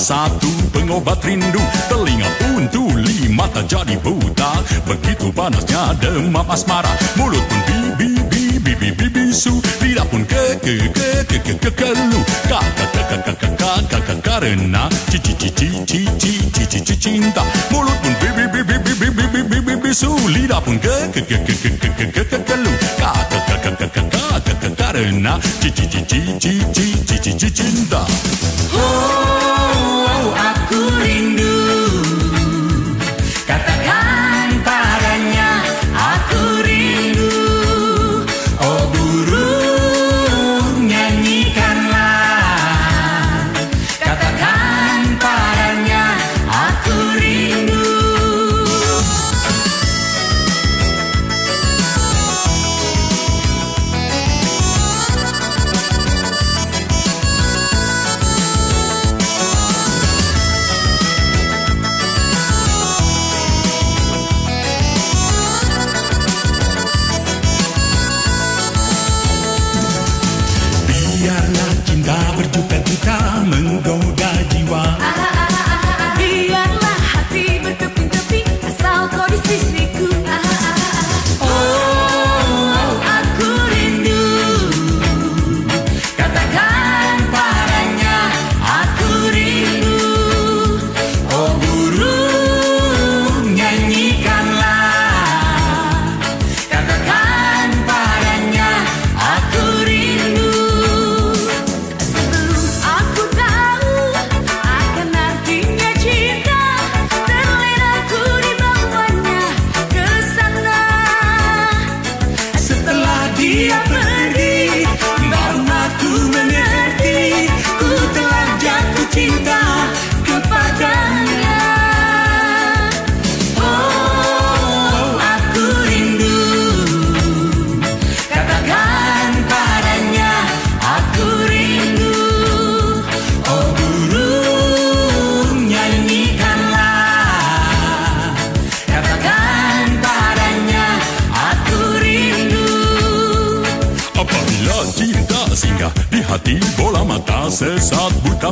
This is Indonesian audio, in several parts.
satu pengobat rindu Telinga pun tuli, mata jadi buta Begitu panasnya demam asmara Mulut pun bibi bibi bibi bisu Lidah pun keke keke ka ka Kakak kakak kakak kakak karena cici cici cici cici cici cinta Mulut pun bibi bibi bibi bibi bibi bisu Lidah pun keke keke ka ka ka Kakak kakak kakak kakak karena cici cici cici cici cici cinta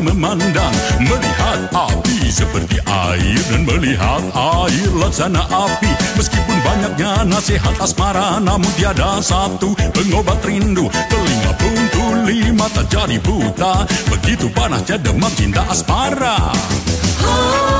memandang Melihat api seperti air Dan melihat air laksana api. Meskipun banyaknya nasihat asmara Namun tiada satu pengobat rindu. Telinga pun tuli mata jadi buta. Begitu panasnya demam cinta asmara. Oh.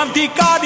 romántica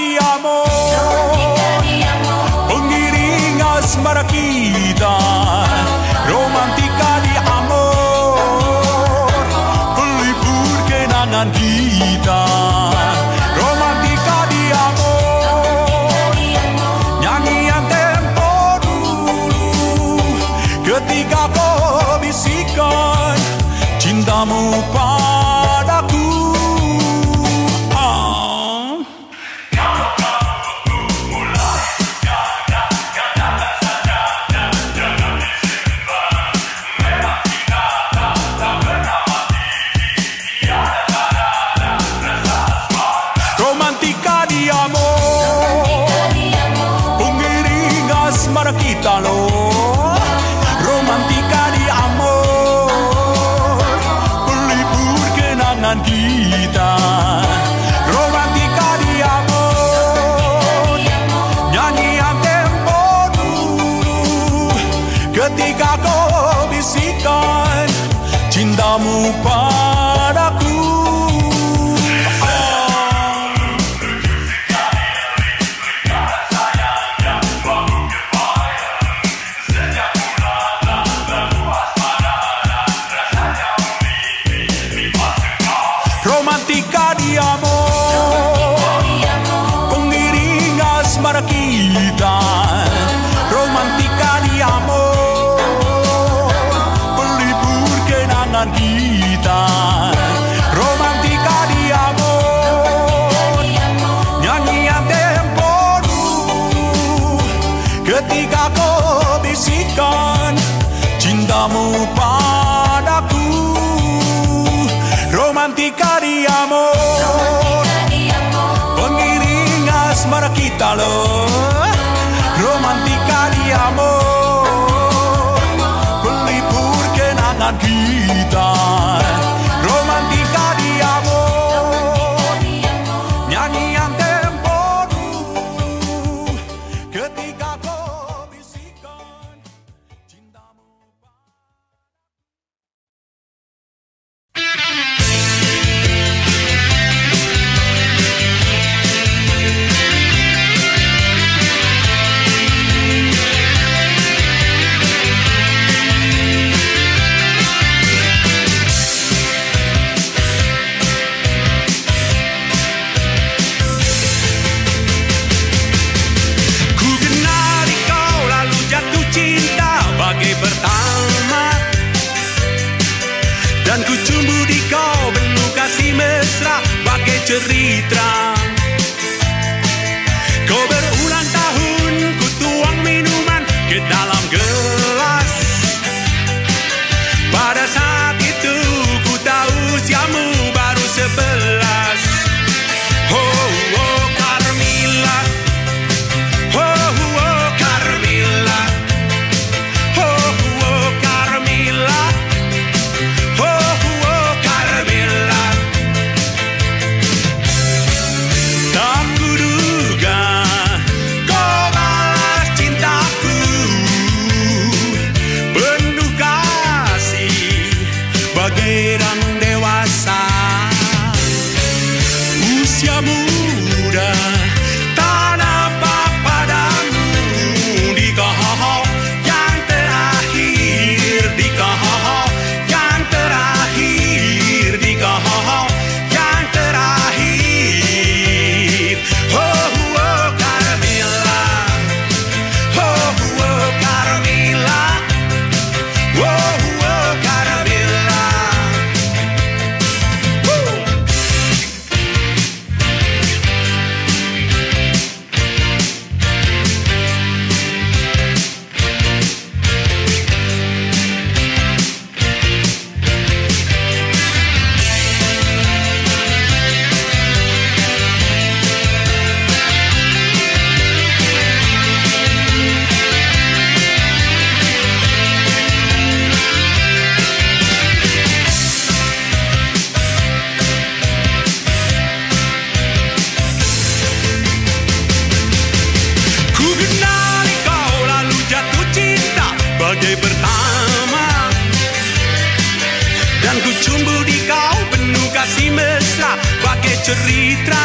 Ku cumbu di kau penuh kasih mesra pakai cerita.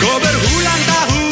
Kau berulang tahun.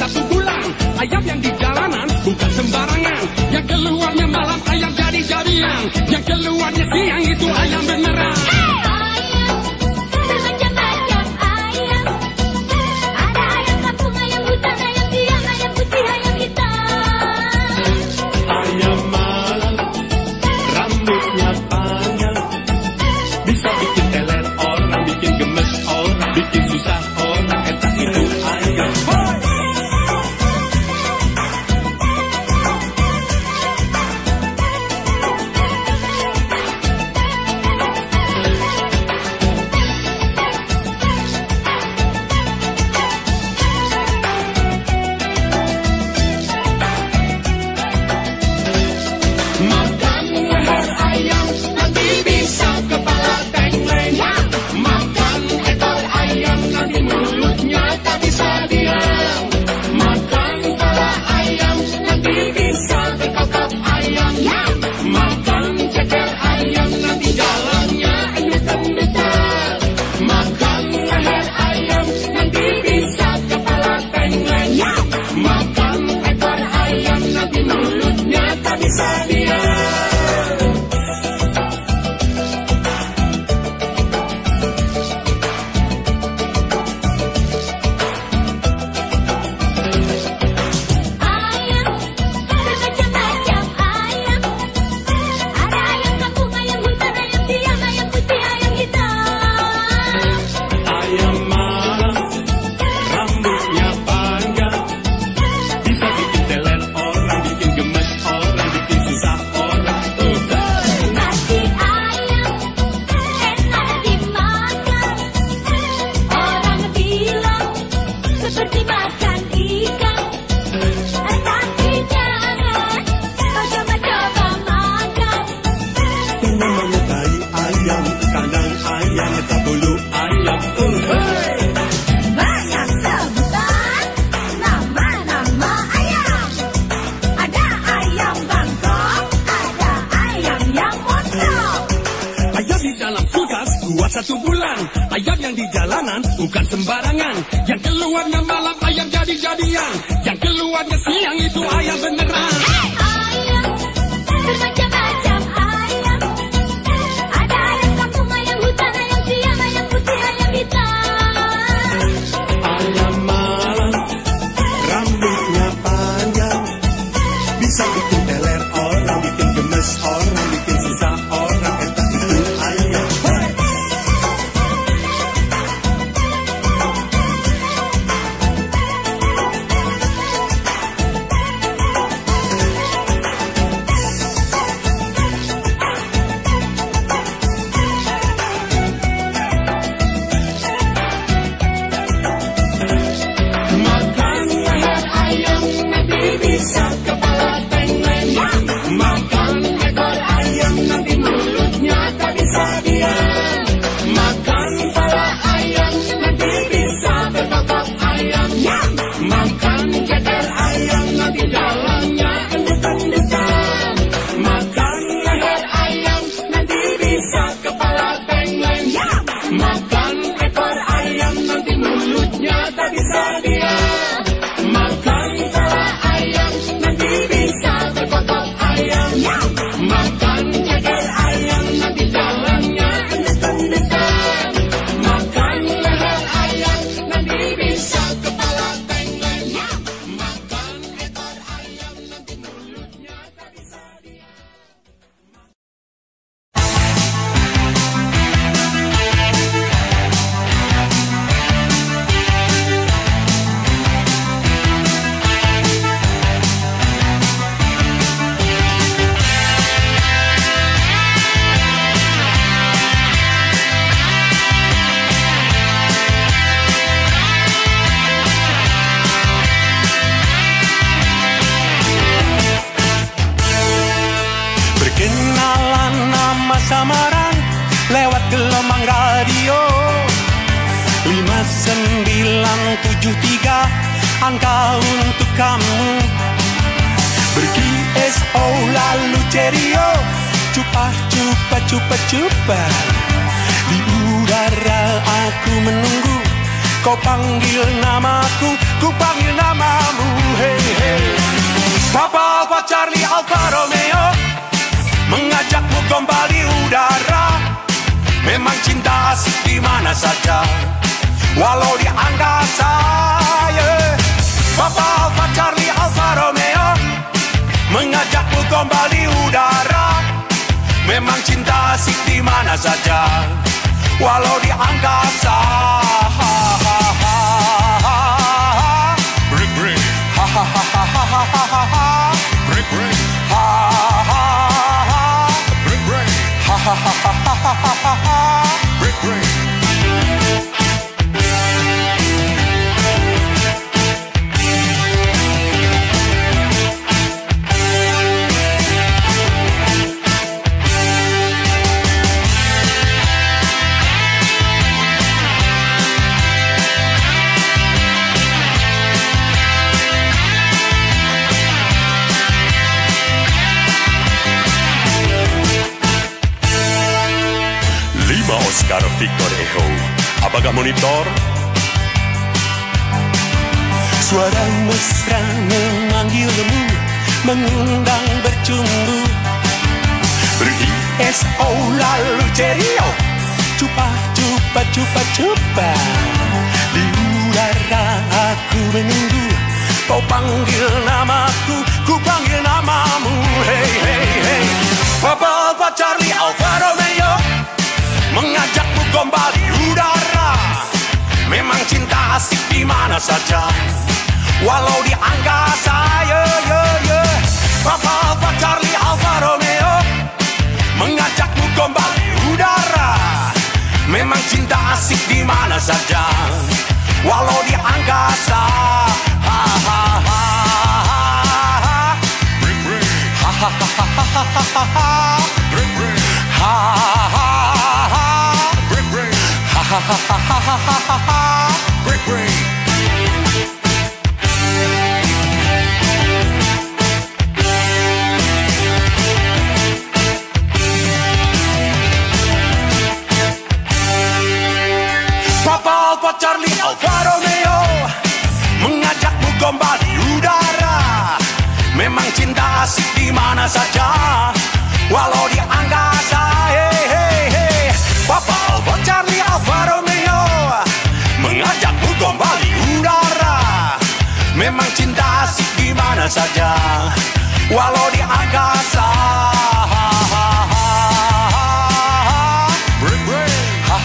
satu tulang ayam yang di Isaac. Aku menunggu Kau panggil namaku Ku panggil namamu Hey hey. Papa Alfa Charlie Alfa Romeo Mengajakmu kembali udara. Memang cinta asik di mana saja Walau di angkasa yeah. Papa Alfa Charlie Alfa Romeo Mengajakmu kembali udara. Memang cinta asik di mana saja Walau di angkasa. Break, break, break, break, break, break, break, Oscar Victor Echo Apakah monitor? Suara mesra memanggilmu Mengundang bercumbu. Beri SO lalu cerio Cupa cupa cupa cupa. Di udara aku menunggu. Kau panggil namaku Ku panggil namamu hey Walau di angkasa yeah, yeah, yeah. Papa Alfa Charlie Alfa Romeo Mengajakmu kembali udara Memang cinta asik di mana saja Walau di angkasa ha, ha, ha, ha. Break, break, Ha, ha, ha, ha, ha, ha, ha, ha. break, break, Ha, ha, ha, ha. break, break, Ha, ha, ha, ha, ha, ha, ha, ha. Papa Charlie Alfa Romeo. Mengajakmu gombal di udara. Memang cinta asik di mana saja. Walau di angkasa hey, hey, hey. Papa Alfa Charlie Alfa Romeo. Mengajakmu gombal di udara. Memang cinta asik di mana saja. Walau di angkasa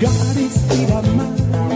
God is Irama.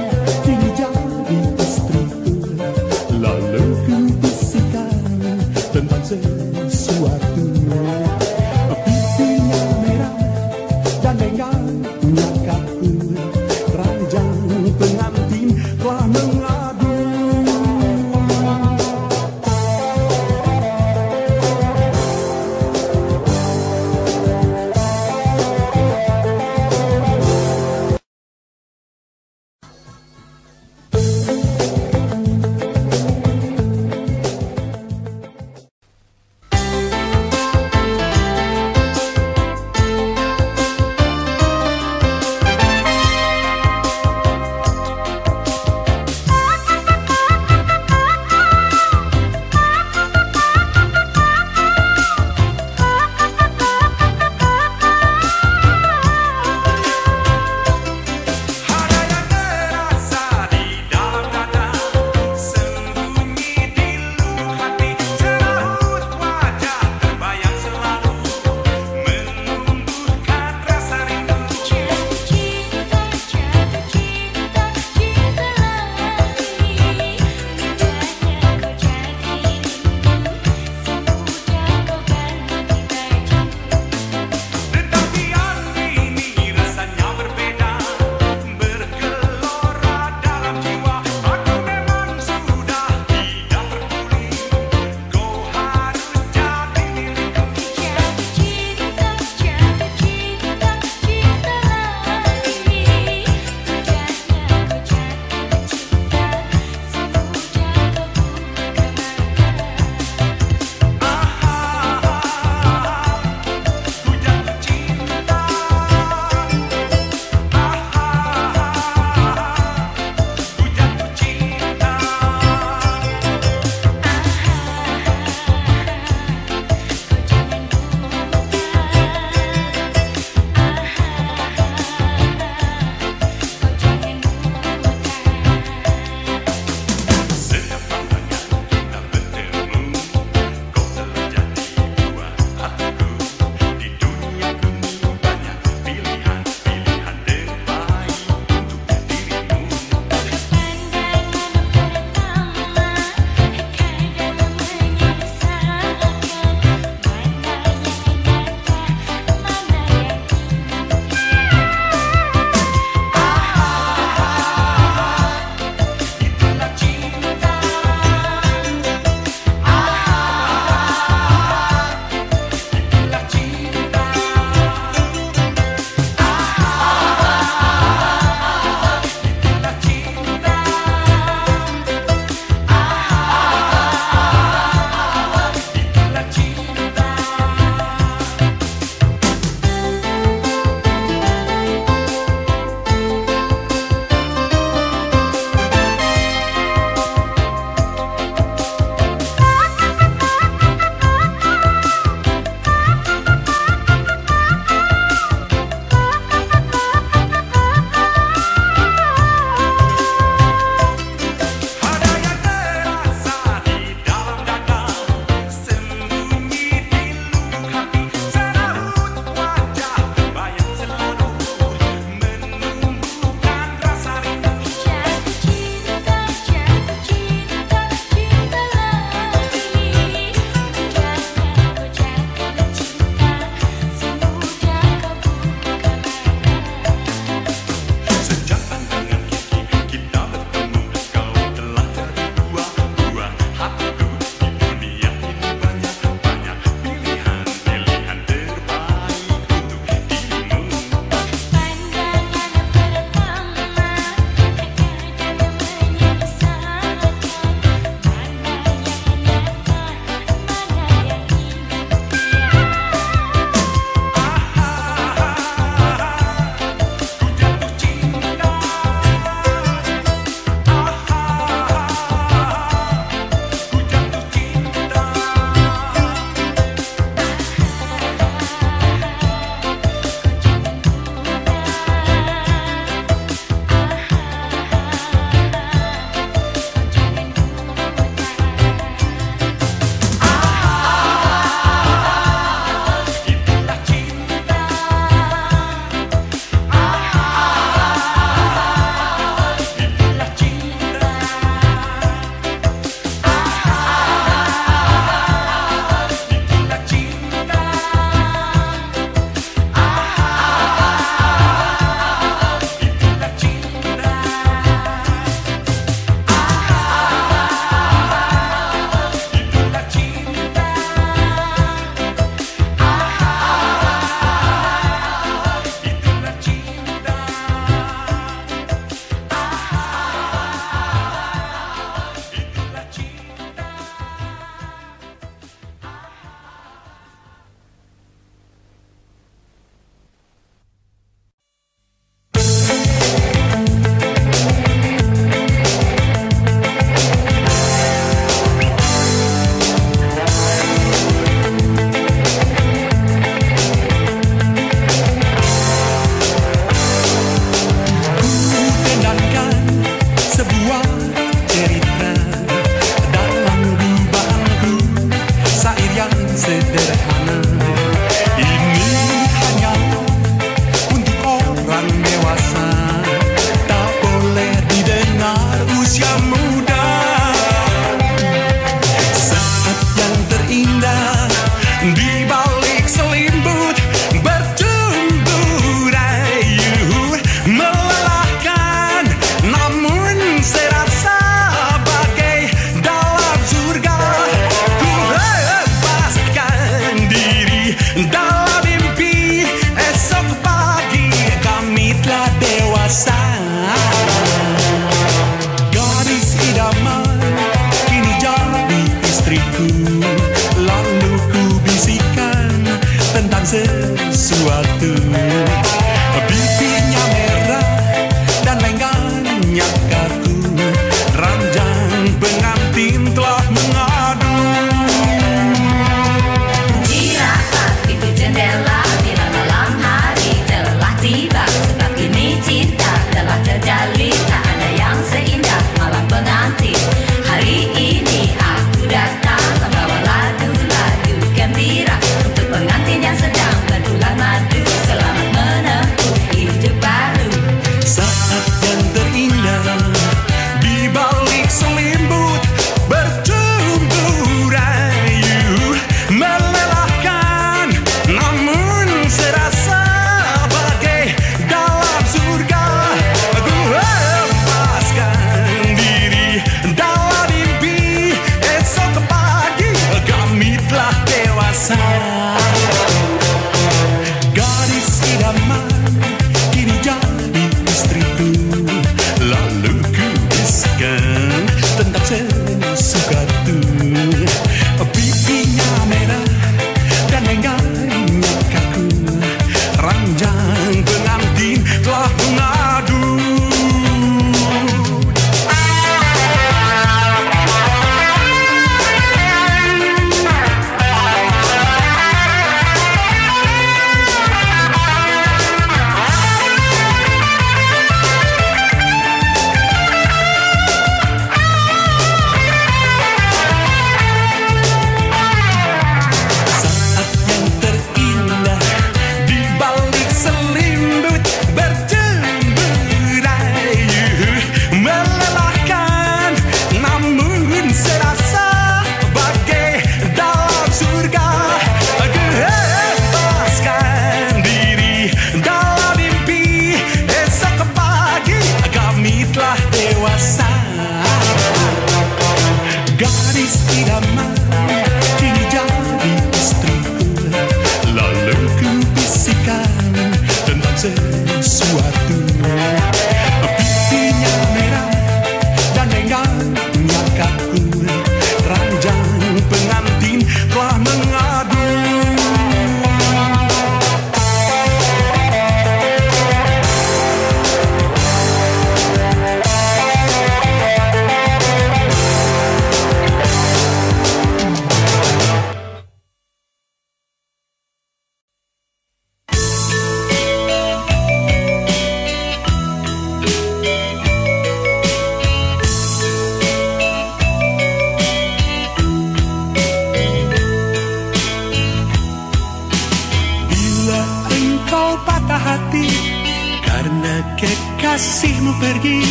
Kekasihmu pergi.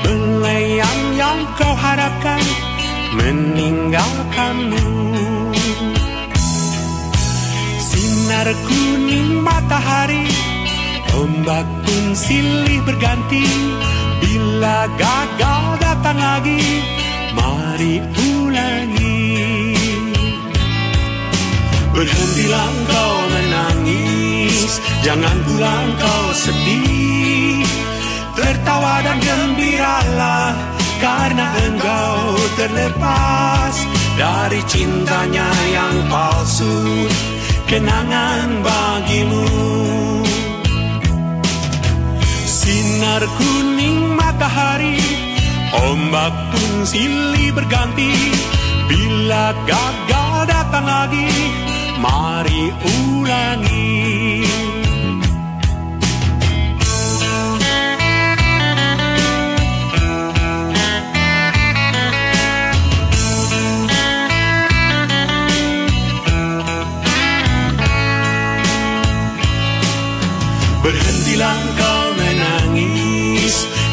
Belayang yang kau harapkan Meninggalkanmu Sinar kuning matahari Ombak pun silih berganti. Bila gagal datang lagi Mari ulangi. Berhentilah kau menangis Jangan pulang kau sedih Tertawa dan gembiralah Karena engkau terlepas Dari cintanya yang palsu Kenangan bagimu. Sinar kuning matahari Ombak pun silih berganti. Bila gagal datang lagi Mari ulangi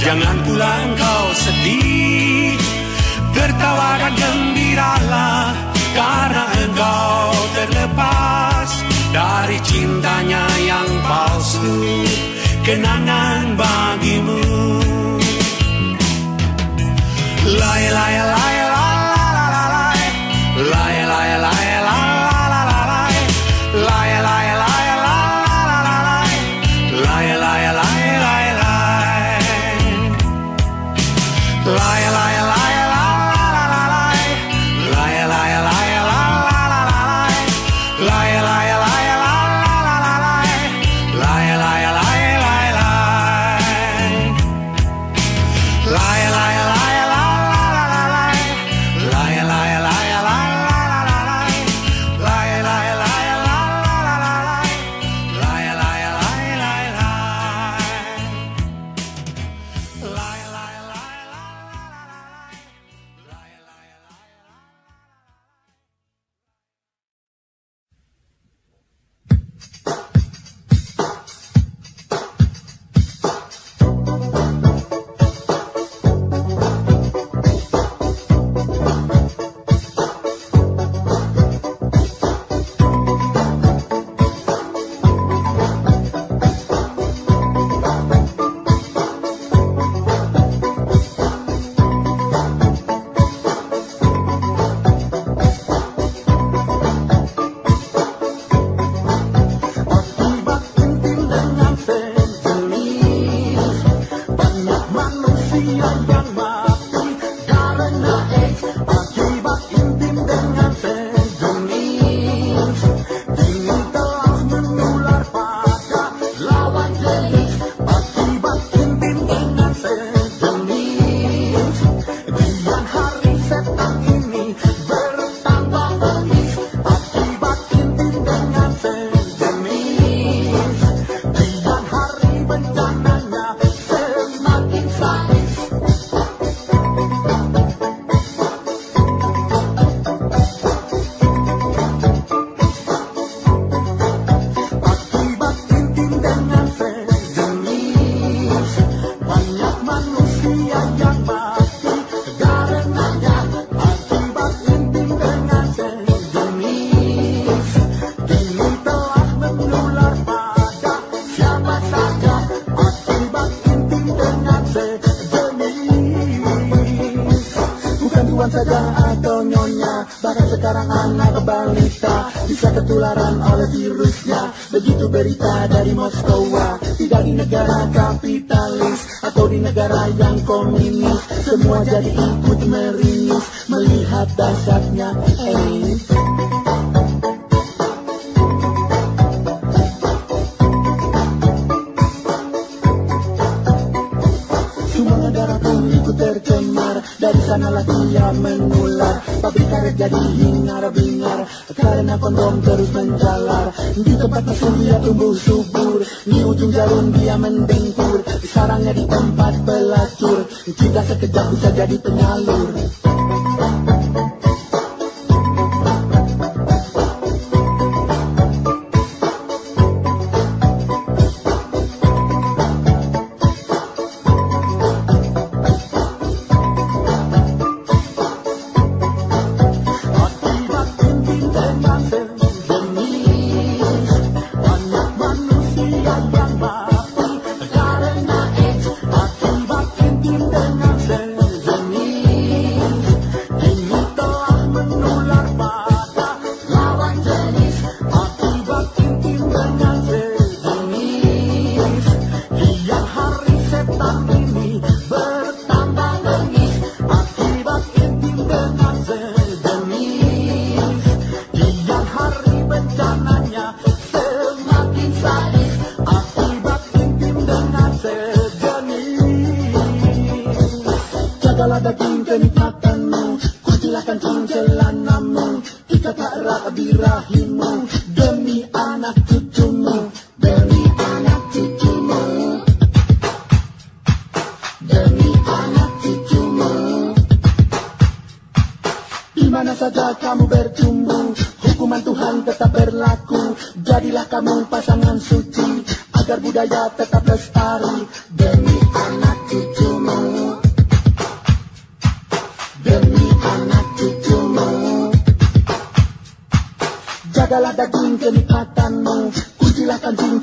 Jangan pulang kau sedih. Tertawa dan gembiralah Karena engkau terlepas Dari cintanya yang palsu. Kenangan bagimu Sekejap bisa jadi penyalur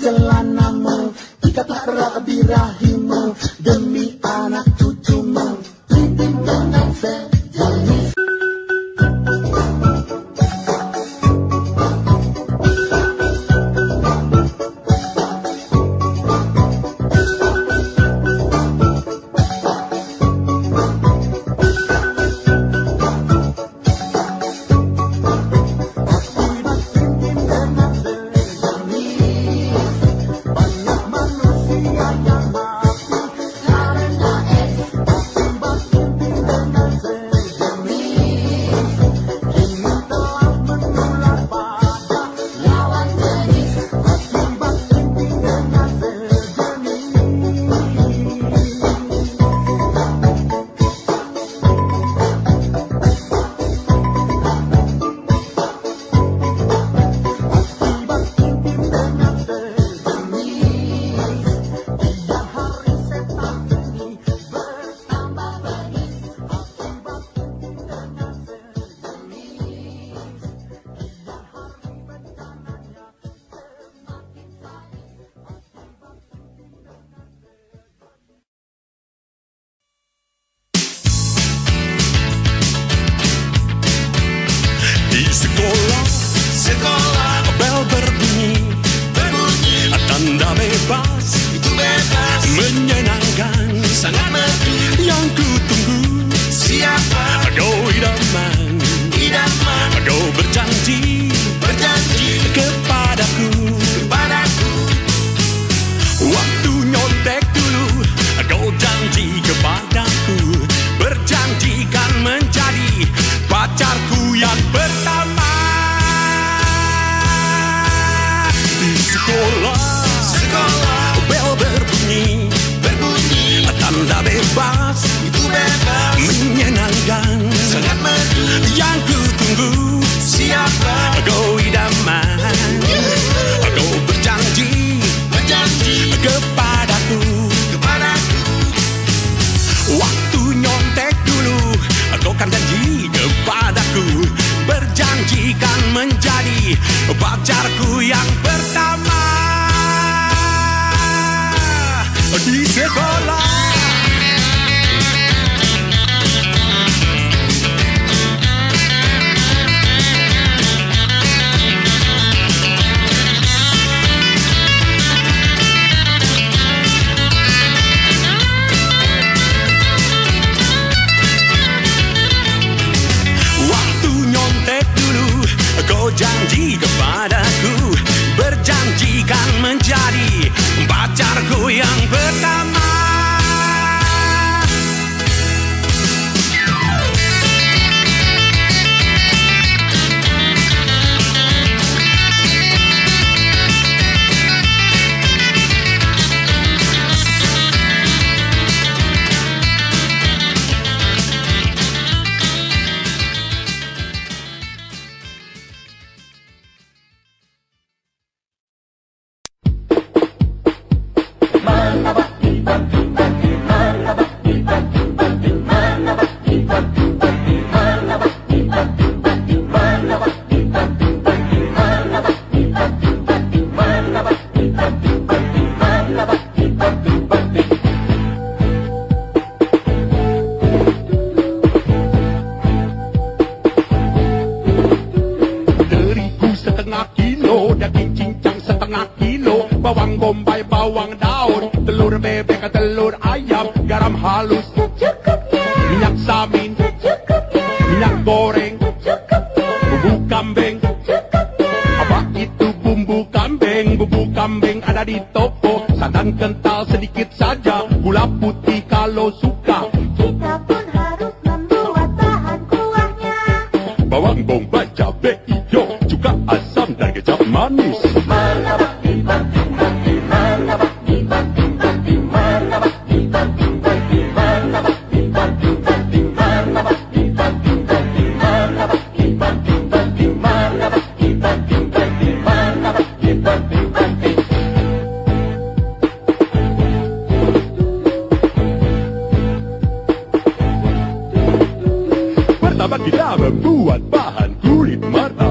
celanamu Ikatlah erat birahimu Demi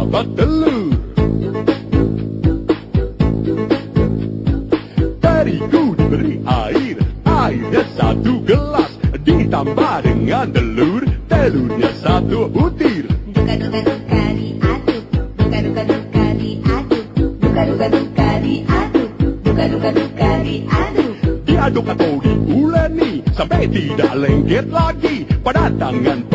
babat telur Terigu diberi air Airnya satu gelas. Ditambah dengan telur Telurnya satu butir. Duka-duka-duka diaduk Duka-duka-duka diaduk Duka-duka-duka diaduk Duka-duka-duka diaduk. Diaduk atau diuleni Sampai tidak lengket lagi. Pada tangan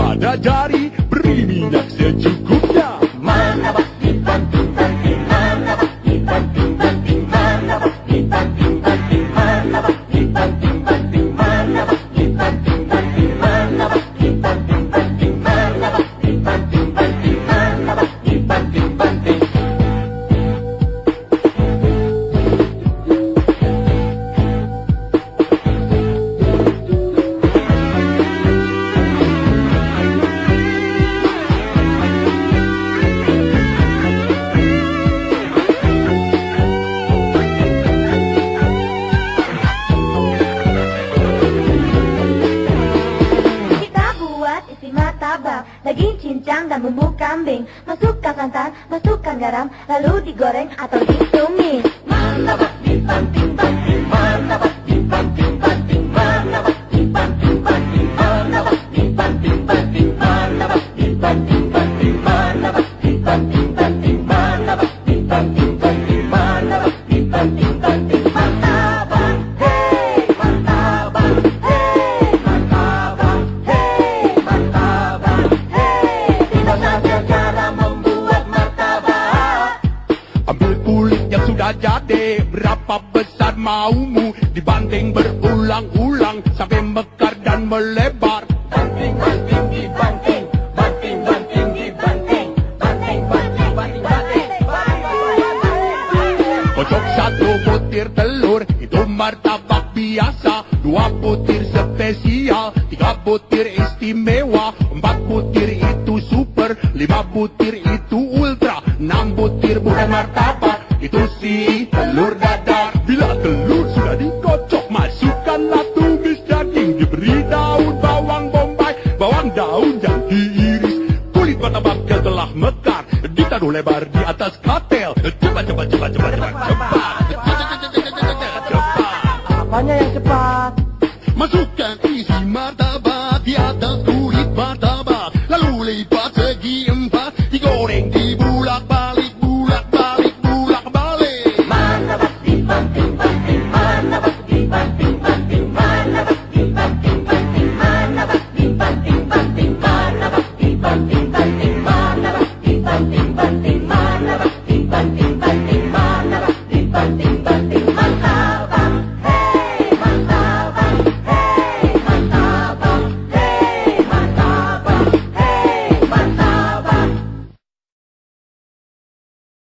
maumu dibanding berulang-ulang.